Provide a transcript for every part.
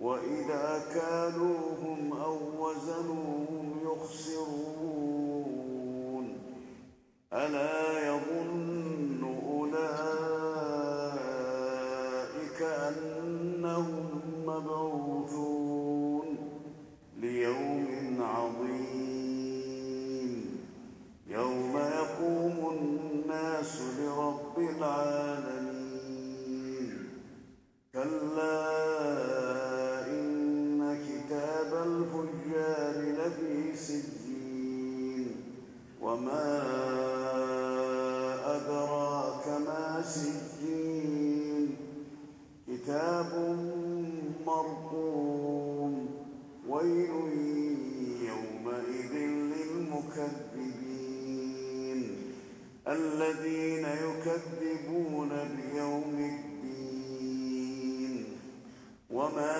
وإذا كالوهم أو وزنوهم يخسرون ألا يظن أولئك أنهم مبعوثون ويل يومئذ للمكذبين الذين يكذبون بيوم الدين وما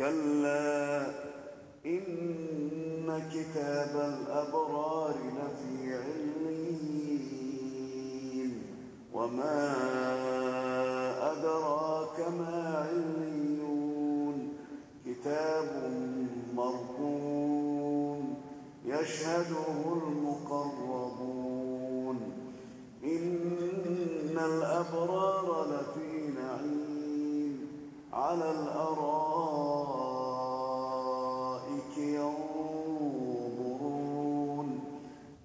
كلا إن كتاب الأبرار لفي عليين. وما أدراك ما عليون. كتاب مرقوم يشهده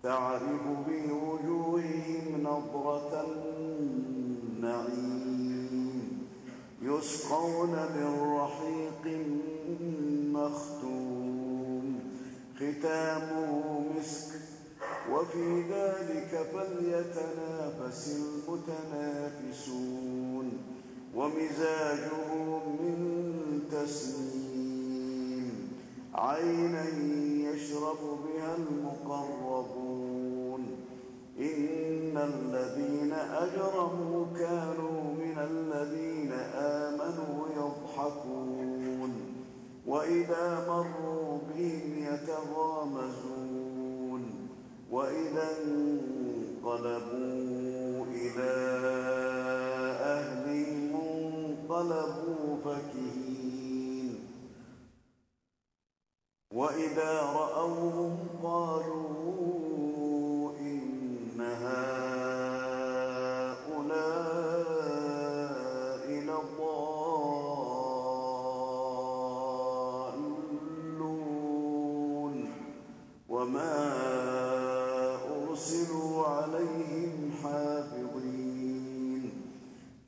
تعرف بوجوههم نظرة النعيم يسقون من رحيق مختوم. ختامه مسك وفي ذلك فليتنافس المتنافسون. ومزاجه من تسنيم عينا يشرب بها المقربون. إن الذين أجرموا كانوا من الذين آمنوا يضحكون وإذا مروا بهم يتغامزون وإذا انقلبوا إلى أهلهم انقلبوا فكهين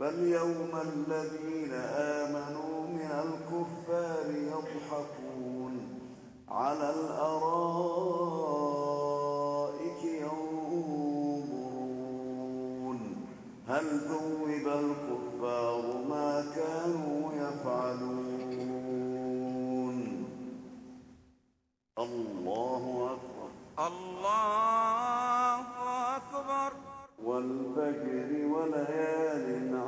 فاليوم الذين آمنوا من الكفار يضحكون على الأرائك ينظرون. هل ثوب الكفار ما كانوا يفعلون؟ الله أكبر. الله أكبر. والفجر وليال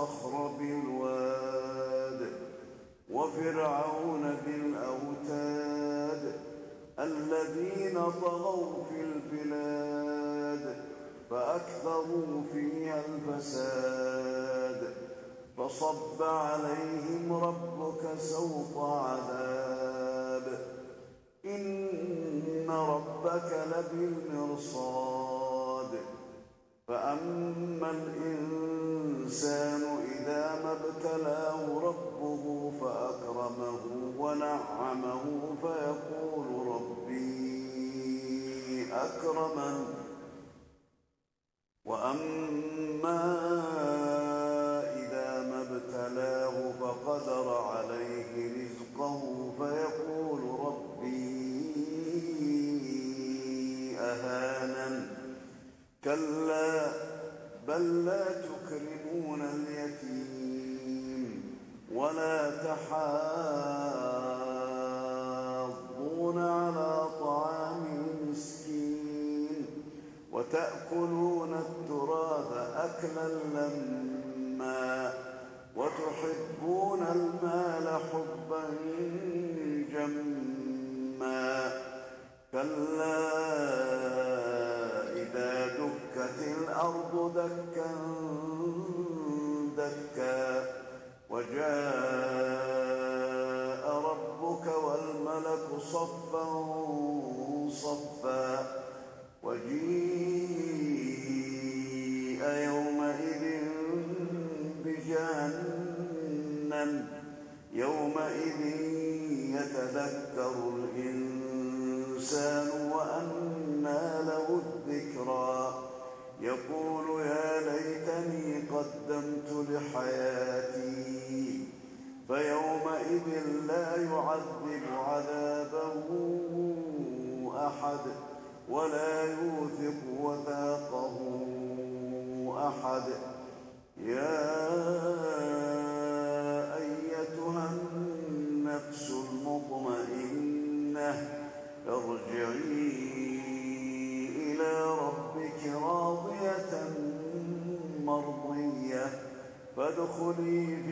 الصخر بالواد وفرعون بالأوتاد الذين طغوا في البلاد فأكثروا فيها الفساد. فصب عليهم ربك سوط عذاب. إن ربك لبالمرصاد. فأما الإنسان إذا ما ابتلاه ربه فأكرمه ونعمه فيقول ربي أكرمن. كلا فادخلي في